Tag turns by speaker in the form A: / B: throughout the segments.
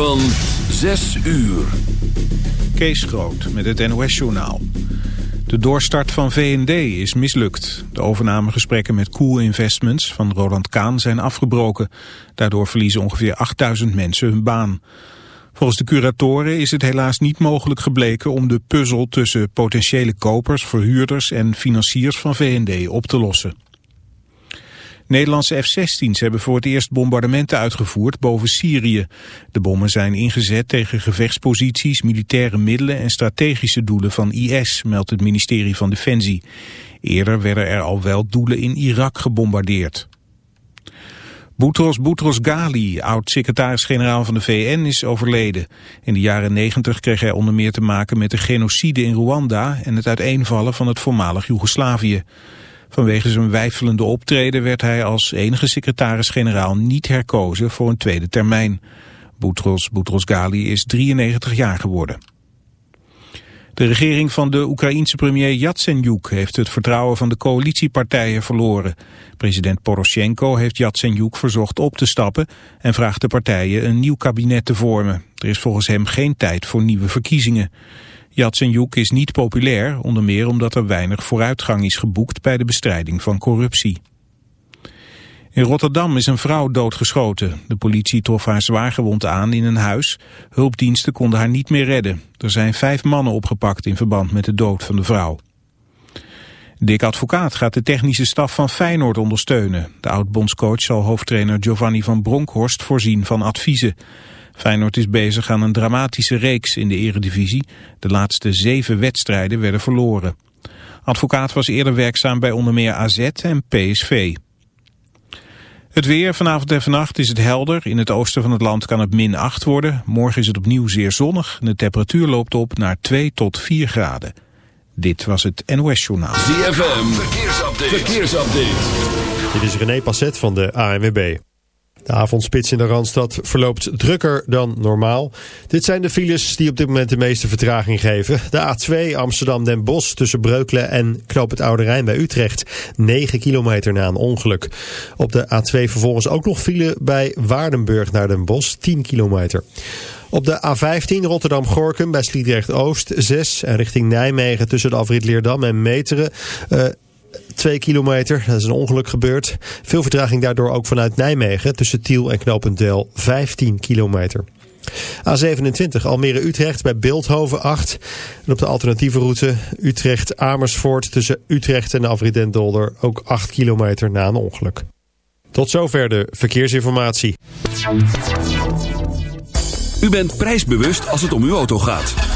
A: Van 6 uur.
B: Kees Groot met het NOS-journaal. De doorstart van VND is mislukt. De overnamegesprekken met Cool Investments van Roland Kaan zijn afgebroken. Daardoor verliezen ongeveer 8000 mensen hun baan. Volgens de curatoren is het helaas niet mogelijk gebleken om de puzzel tussen potentiële kopers, verhuurders en financiers van VND op te lossen. Nederlandse F-16's hebben voor het eerst bombardementen uitgevoerd boven Syrië. De bommen zijn ingezet tegen gevechtsposities, militaire middelen en strategische doelen van IS, meldt het ministerie van Defensie. Eerder werden er al wel doelen in Irak gebombardeerd. Boutros Boutros Ghali, oud-secretaris-generaal van de VN, is overleden. In de jaren 90 kreeg hij onder meer te maken met de genocide in Rwanda en het uiteenvallen van het voormalig Joegoslavië. Vanwege zijn wijfelende optreden werd hij als enige secretaris-generaal niet herkozen voor een tweede termijn. Boutros Boutros Ghali is 93 jaar geworden. De regering van de Oekraïense premier Yatsenyuk heeft het vertrouwen van de coalitiepartijen verloren. President Poroshenko heeft Yatsenyuk verzocht op te stappen en vraagt de partijen een nieuw kabinet te vormen. Er is volgens hem geen tijd voor nieuwe verkiezingen. Yatsenyuk is niet populair, onder meer omdat er weinig vooruitgang is geboekt bij de bestrijding van corruptie. In Rotterdam is een vrouw doodgeschoten. De politie trof haar zwaargewond aan in een huis. Hulpdiensten konden haar niet meer redden. Er zijn vijf mannen opgepakt in verband met de dood van de vrouw. Dick Advocaat gaat de technische staf van Feyenoord ondersteunen. De oud-bondscoach zal hoofdtrainer Giovanni van Bronckhorst voorzien van adviezen. Feyenoord is bezig aan een dramatische reeks in de eredivisie. De laatste zeven wedstrijden werden verloren. Advocaat was eerder werkzaam bij onder meer AZ en PSV. Het weer, vanavond en vannacht is het helder. In het oosten van het land kan het min 8 worden. Morgen is het opnieuw zeer zonnig. De temperatuur loopt op naar 2 tot 4 graden. Dit was het NOS Journaal.
A: ZFM, verkeersupdate. verkeersupdate.
C: Dit is René Passet van de ANWB. De avondspits in de Randstad verloopt drukker dan normaal. Dit zijn de files die op dit moment de meeste vertraging geven. De A2 Amsterdam-Den Bosch tussen Breukelen en Knoop het Oude Rijn bij Utrecht. 9 kilometer na een ongeluk. Op de A2 vervolgens ook nog file bij Waardenburg naar Den Bosch. 10 kilometer. Op de A15 Rotterdam-Gorkum bij Sliedrecht-Oost 6 en richting Nijmegen tussen de afrit Leerdam en Meteren... Uh, 2 kilometer. Dat is een ongeluk gebeurd. Veel vertraging daardoor ook vanuit Nijmegen tussen Tiel en Knopendel 15 kilometer. A27 Almere-Utrecht bij Beeldhoven 8. En op de alternatieve route Utrecht-Amersfoort tussen Utrecht en afrit ook 8 kilometer na een ongeluk. Tot zover de verkeersinformatie.
A: U bent prijsbewust als het om uw auto gaat.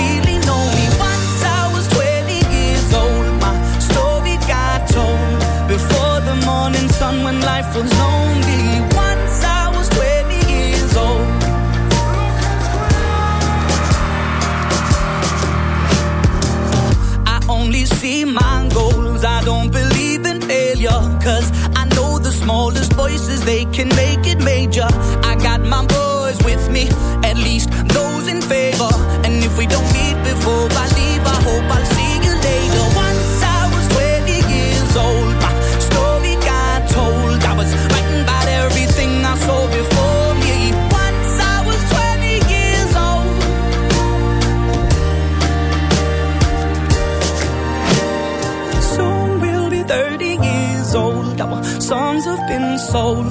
D: can make it major. I got my boys with me, at least those in favor. And if we don't meet before I leave, I hope I'll see you later. Once I was 20 years old, my story got told. I was writing about everything I saw before me. Once I was 20 years old. Soon we'll be 30 years old. Our songs have been sold.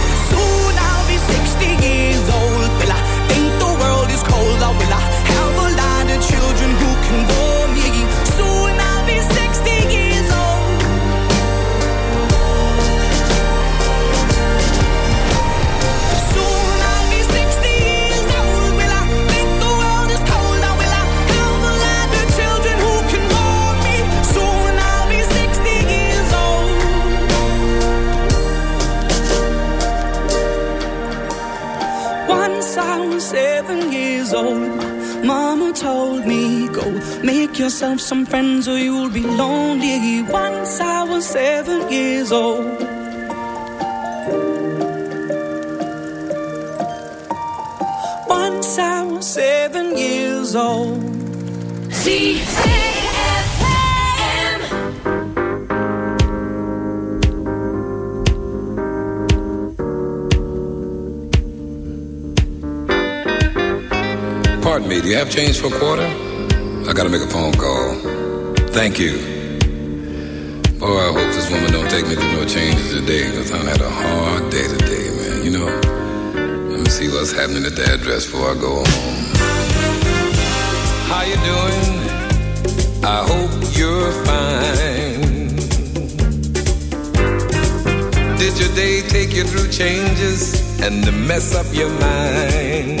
D: Yourself some friends or you'll be lonely. Once I was seven years old. Once I was seven years old.
E: Pardon me, do you have change for a quarter? I gotta make a phone call. Thank you. Boy, I hope this woman don't take me through no changes today, because I've had a hard day today, man. You know, let me see what's happening at the address before I go home. How you doing? I hope you're fine. Did your day take you through changes and to mess up your mind?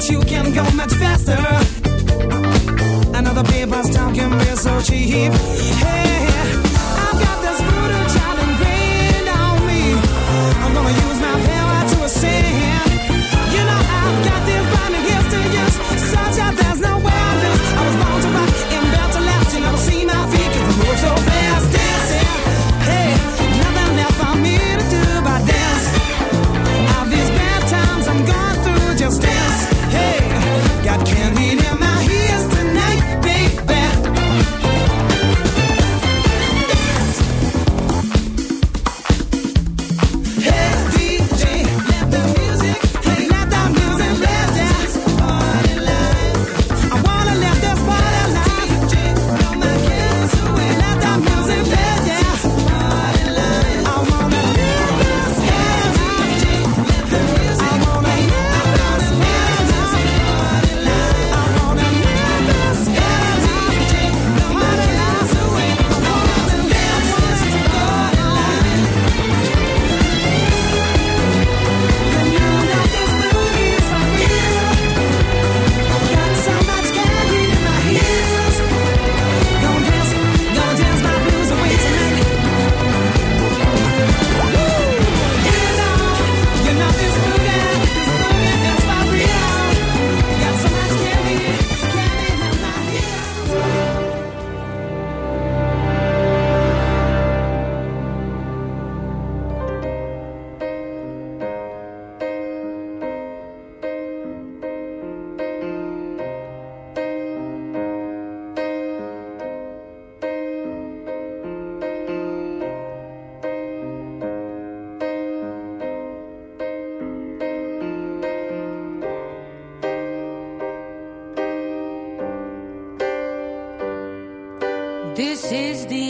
F: but you can go much faster. Another paper's talking can be so cheap. Hey. This
G: is the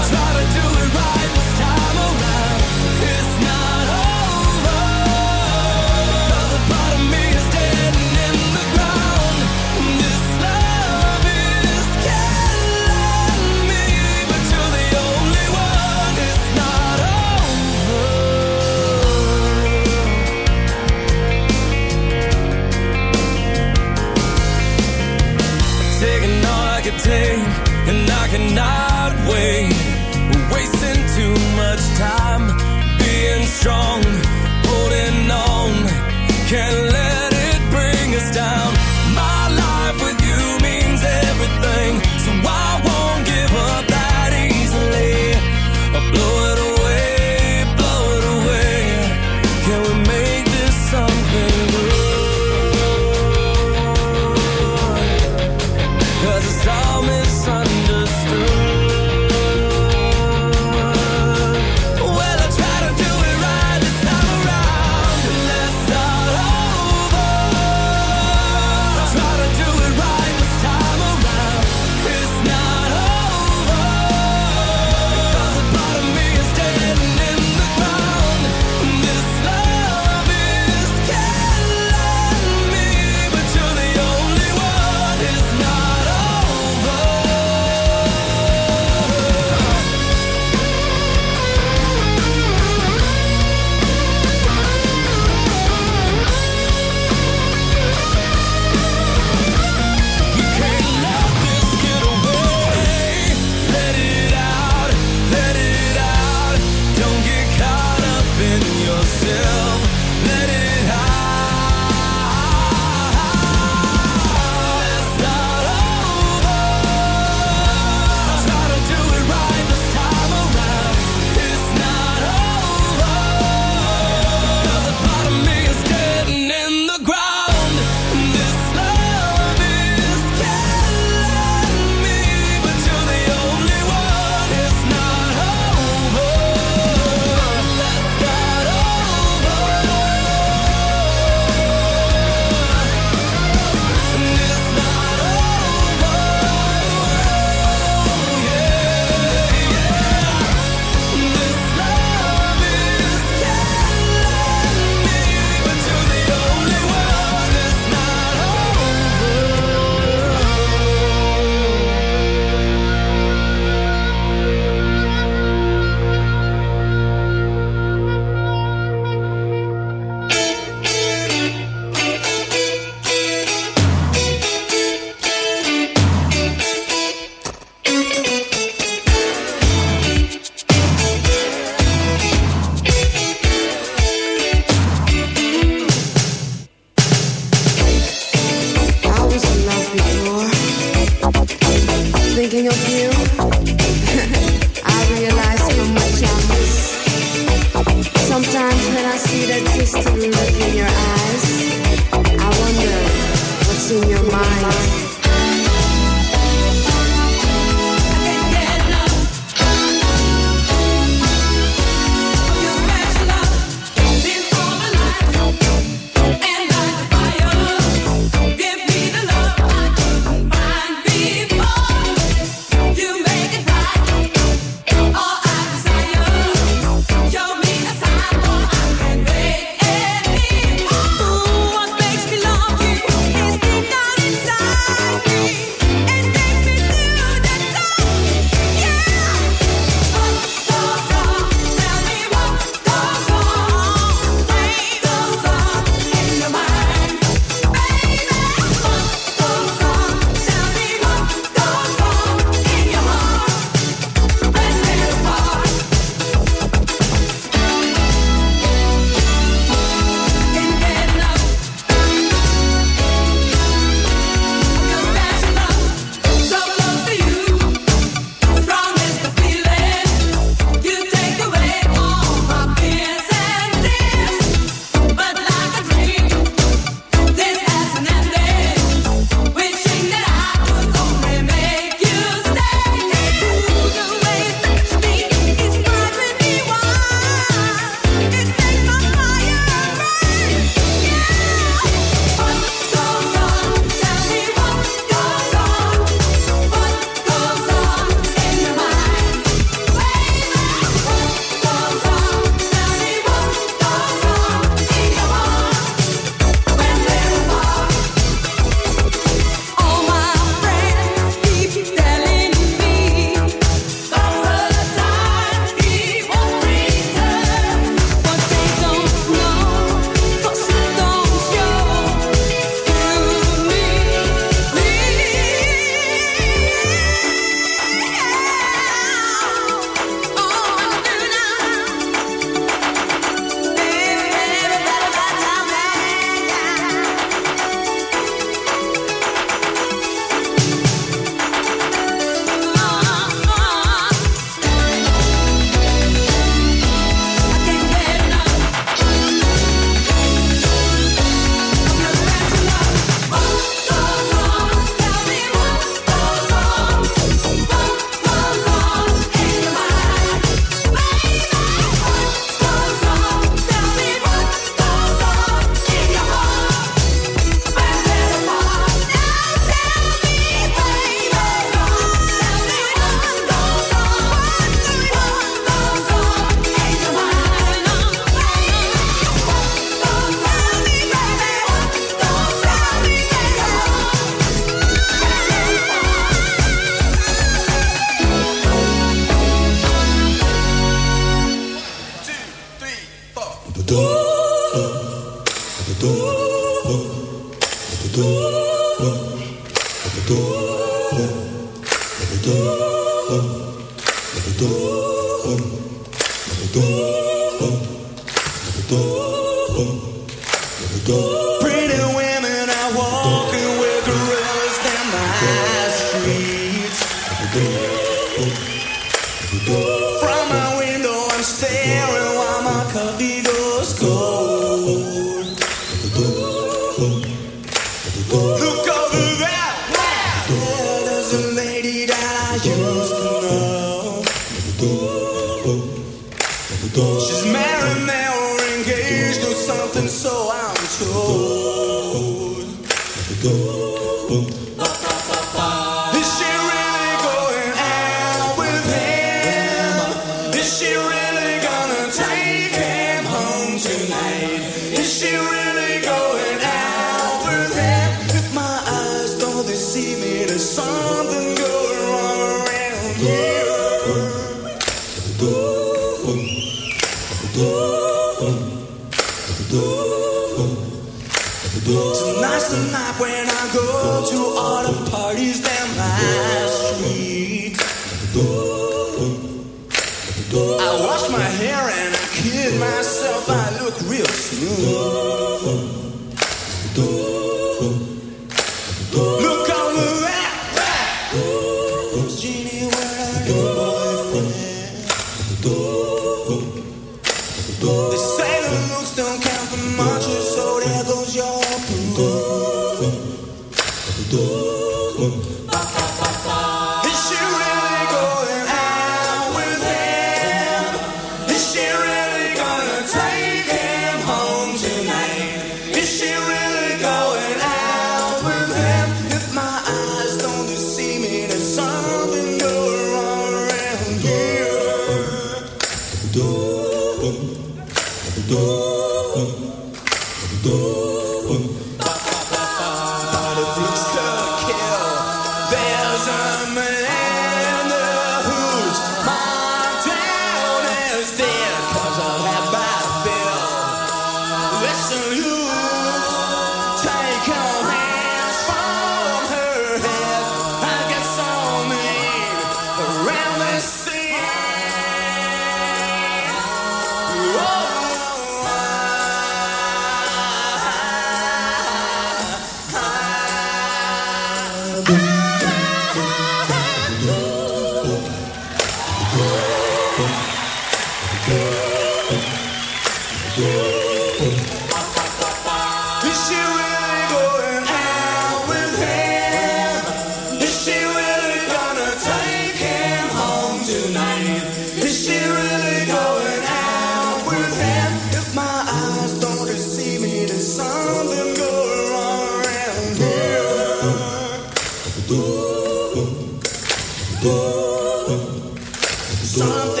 D: Something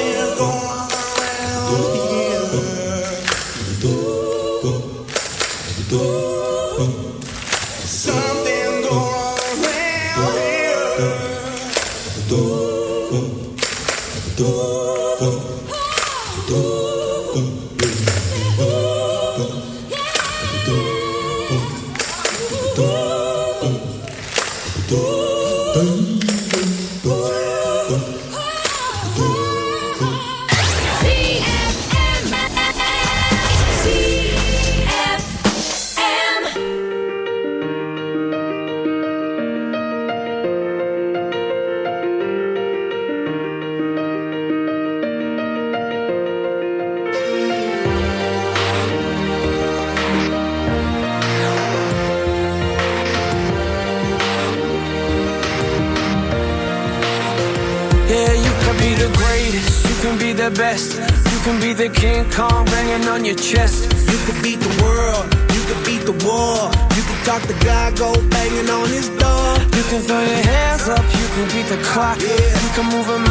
D: can
H: move a